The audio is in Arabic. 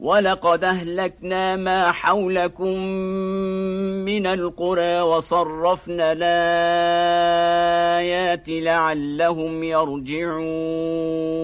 ولقد أهلكنا ما حولكم من القرى وصرفنا الآيات لعلهم يرجعون